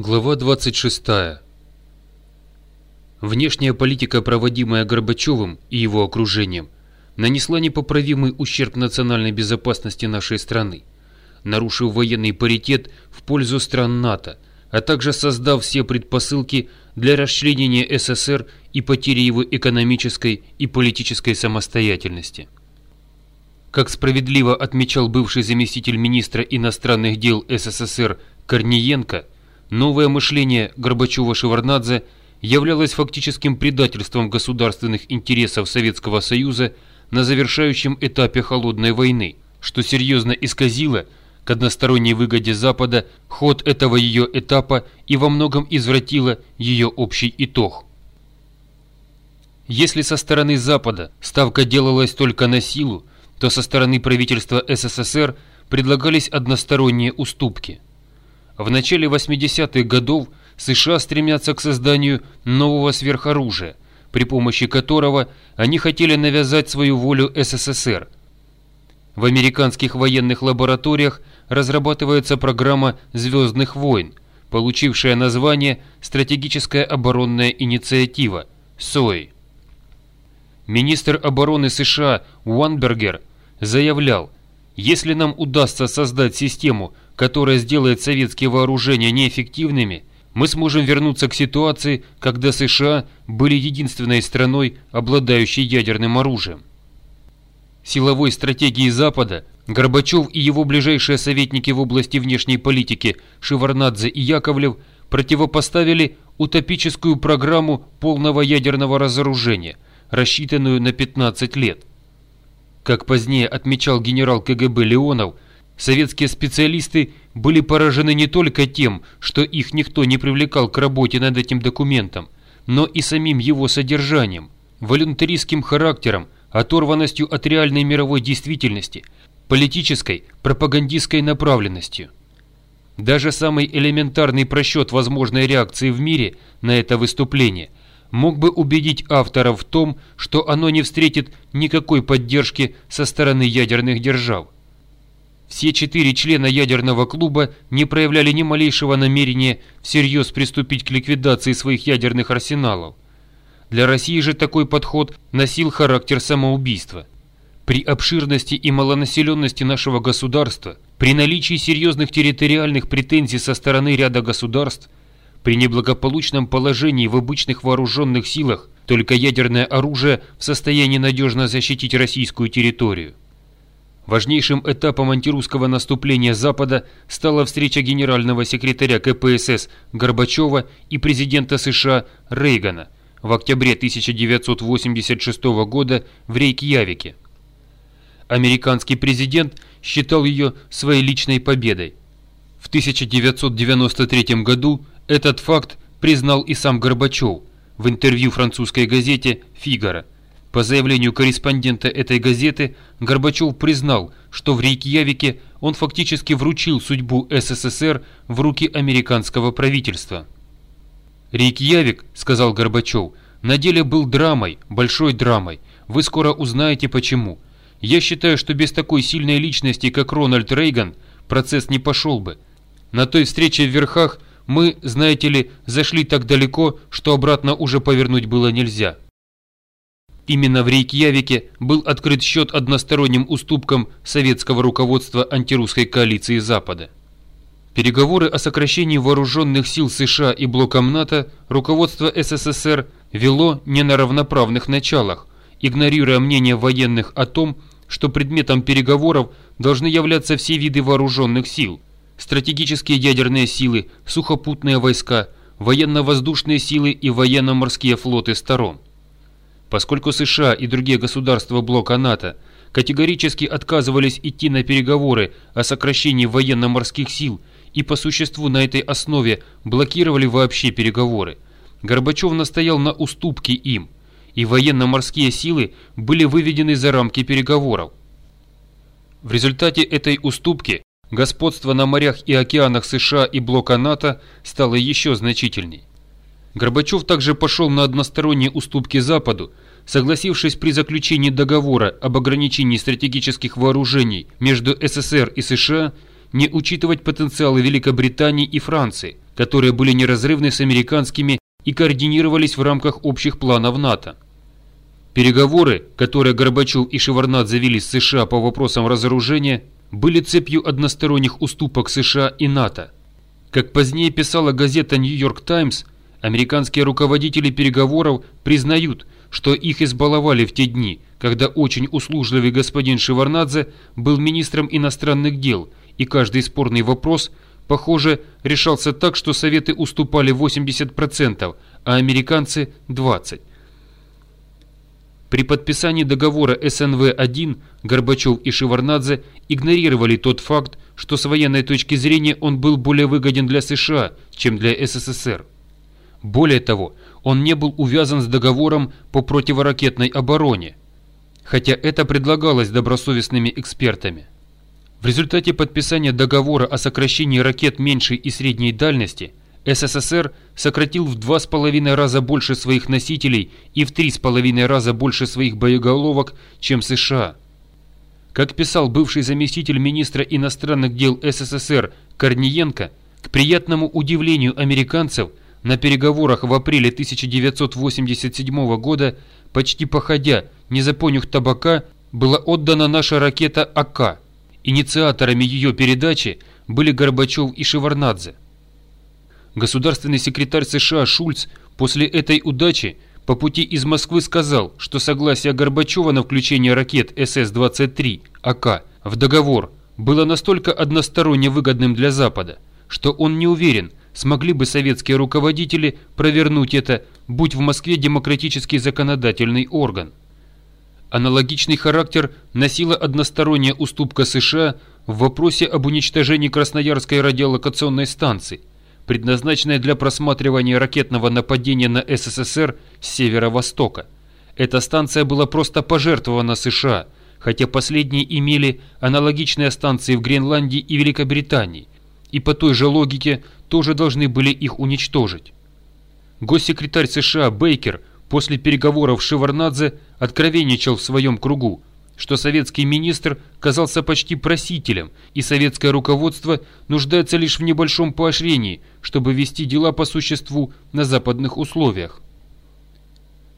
Глава 26. Внешняя политика, проводимая Горбачевым и его окружением, нанесла непоправимый ущерб национальной безопасности нашей страны, нарушив военный паритет в пользу стран НАТО, а также создав все предпосылки для расчленения СССР и потери его экономической и политической самостоятельности. Как справедливо отмечал бывший заместитель министра иностранных дел СССР Корниенко – Новое мышление Горбачева-Шеварнадзе являлось фактическим предательством государственных интересов Советского Союза на завершающем этапе Холодной войны, что серьезно исказило к односторонней выгоде Запада ход этого ее этапа и во многом извратило ее общий итог. Если со стороны Запада ставка делалась только на силу, то со стороны правительства СССР предлагались односторонние уступки – в начале 80-х годов США стремятся к созданию нового сверхоружия, при помощи которого они хотели навязать свою волю СССР. В американских военных лабораториях разрабатывается программа «Звездных войн», получившая название «Стратегическая оборонная инициатива» СОИ. Министр обороны США Уанбергер заявлял, если нам удастся создать систему, которая сделает советские вооружения неэффективными, мы сможем вернуться к ситуации, когда США были единственной страной, обладающей ядерным оружием. Силовой стратегии Запада Горбачев и его ближайшие советники в области внешней политики Шеварнадзе и Яковлев противопоставили утопическую программу полного ядерного разоружения, рассчитанную на 15 лет. Как позднее отмечал генерал КГБ Леонов – Советские специалисты были поражены не только тем, что их никто не привлекал к работе над этим документом, но и самим его содержанием, волюнтаристским характером, оторванностью от реальной мировой действительности, политической, пропагандистской направленностью. Даже самый элементарный просчет возможной реакции в мире на это выступление мог бы убедить авторов в том, что оно не встретит никакой поддержки со стороны ядерных держав. Все четыре члена ядерного клуба не проявляли ни малейшего намерения всерьез приступить к ликвидации своих ядерных арсеналов. Для России же такой подход носил характер самоубийства. При обширности и малонаселенности нашего государства, при наличии серьезных территориальных претензий со стороны ряда государств, при неблагополучном положении в обычных вооруженных силах, только ядерное оружие в состоянии надежно защитить российскую территорию. Важнейшим этапом антирусского наступления Запада стала встреча генерального секретаря КПСС Горбачева и президента США Рейгана в октябре 1986 года в Рейкьявике. Американский президент считал ее своей личной победой. В 1993 году этот факт признал и сам Горбачев в интервью французской газете «Фигаро», по заявлению корреспондента этой газеты, Горбачев признал, что в Рейкьявике он фактически вручил судьбу СССР в руки американского правительства. «Рейкьявик», — сказал Горбачев, — «на деле был драмой, большой драмой. Вы скоро узнаете почему. Я считаю, что без такой сильной личности, как Рональд Рейган, процесс не пошел бы. На той встрече в верхах мы, знаете ли, зашли так далеко, что обратно уже повернуть было нельзя». Именно в Рейкьявике был открыт счет односторонним уступкам советского руководства антирусской коалиции Запада. Переговоры о сокращении вооруженных сил США и блоком НАТО руководство СССР вело не на равноправных началах, игнорируя мнение военных о том, что предметом переговоров должны являться все виды вооруженных сил – стратегические ядерные силы, сухопутные войска, военно-воздушные силы и военно-морские флоты сторон. Поскольку США и другие государства блока НАТО категорически отказывались идти на переговоры о сокращении военно-морских сил и по существу на этой основе блокировали вообще переговоры, Горбачев настоял на уступке им, и военно-морские силы были выведены за рамки переговоров. В результате этой уступки господство на морях и океанах США и блока НАТО стало еще значительней. Горбачев также пошел на односторонние уступки Западу, согласившись при заключении договора об ограничении стратегических вооружений между СССР и США не учитывать потенциалы Великобритании и Франции, которые были неразрывны с американскими и координировались в рамках общих планов НАТО. Переговоры, которые Горбачев и Шеварнадзе вели с США по вопросам разоружения, были цепью односторонних уступок США и НАТО. Как позднее писала газета «Нью-Йорк Таймс», американские руководители переговоров признают, что их избаловали в те дни, когда очень услужливый господин Шеварнадзе был министром иностранных дел, и каждый спорный вопрос, похоже, решался так, что Советы уступали 80%, а американцы – 20%. При подписании договора СНВ-1 Горбачев и Шеварнадзе игнорировали тот факт, что с военной точки зрения он был более выгоден для США, чем для СССР. Более того, он не был увязан с договором по противоракетной обороне, хотя это предлагалось добросовестными экспертами. В результате подписания договора о сокращении ракет меньшей и средней дальности – СССР сократил в два с половиной раза больше своих носителей и в три с половиной раза больше своих боеголовок, чем США. Как писал бывший заместитель министра иностранных дел СССР Корниенко, к приятному удивлению американцев на переговорах в апреле 1987 года, почти походя, не за понюх табака, была отдана наша ракета АК. Инициаторами ее передачи были Горбачев и Шеварнадзе. Государственный секретарь США Шульц после этой удачи по пути из Москвы сказал, что согласие Горбачева на включение ракет СС-23 АК в договор было настолько односторонне выгодным для Запада, что он не уверен, смогли бы советские руководители провернуть это, будь в Москве демократический законодательный орган. Аналогичный характер носила односторонняя уступка США в вопросе об уничтожении Красноярской радиолокационной станции – предназначенная для просматривания ракетного нападения на СССР с северо-востока. Эта станция была просто пожертвована США, хотя последние имели аналогичные станции в Гренландии и Великобритании, и по той же логике тоже должны были их уничтожить. Госсекретарь США Бейкер после переговоров Шеварнадзе откровенничал в своем кругу, что советский министр казался почти просителем, и советское руководство нуждается лишь в небольшом поощрении, чтобы вести дела по существу на западных условиях.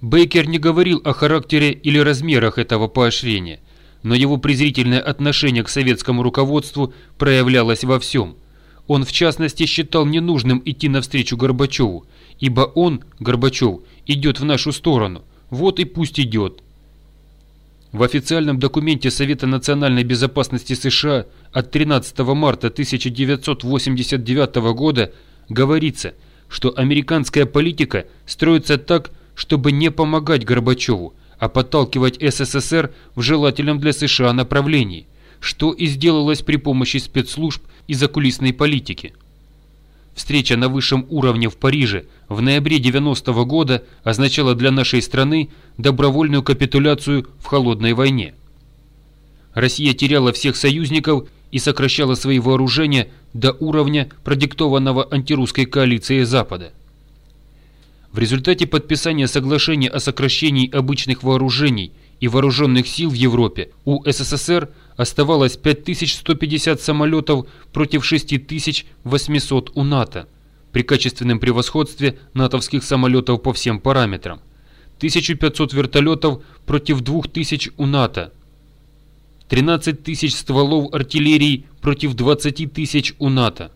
Бейкер не говорил о характере или размерах этого поощрения, но его презрительное отношение к советскому руководству проявлялось во всем. Он в частности считал ненужным идти навстречу Горбачеву, ибо он, Горбачев, идет в нашу сторону, вот и пусть идет – в официальном документе Совета национальной безопасности США от 13 марта 1989 года говорится, что американская политика строится так, чтобы не помогать Горбачеву, а подталкивать СССР в желательном для США направлении, что и сделалось при помощи спецслужб и закулисной политики. Встреча на высшем уровне в Париже в ноябре 90 -го года означала для нашей страны добровольную капитуляцию в холодной войне. Россия теряла всех союзников и сокращала свои вооружения до уровня продиктованного антирусской коалицией Запада. В результате подписания соглашения о сокращении обычных вооружений и вооруженных сил в Европе у СССР оставалось 5150 самолетов против 6800 у НАТО при качественном превосходстве натовских самолетов по всем параметрам. 1500 вертолетов против 2000 у НАТО. 13 тысяч стволов артиллерии против 20 тысяч у НАТО.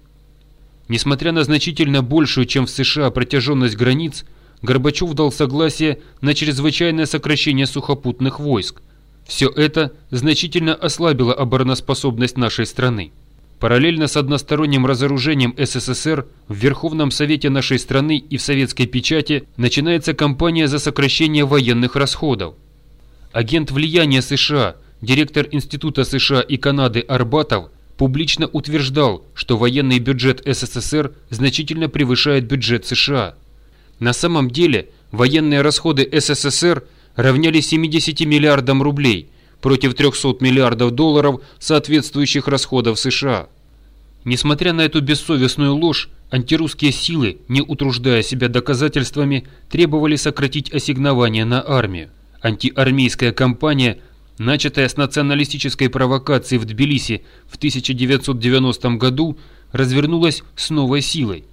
Несмотря на значительно большую, чем в США, протяженность границ, Горбачев дал согласие на чрезвычайное сокращение сухопутных войск – все это значительно ослабило обороноспособность нашей страны. Параллельно с односторонним разоружением СССР в Верховном Совете нашей страны и в советской печати начинается кампания за сокращение военных расходов. Агент влияния США, директор Института США и Канады Арбатов публично утверждал, что военный бюджет СССР значительно превышает бюджет США. На самом деле военные расходы СССР – равнялись 70 миллиардам рублей против 300 миллиардов долларов соответствующих расходов США. Несмотря на эту бессовестную ложь, антирусские силы, не утруждая себя доказательствами, требовали сократить ассигнования на армию. Антиармейская кампания начатая с националистической провокации в Тбилиси в 1990 году, развернулась с новой силой.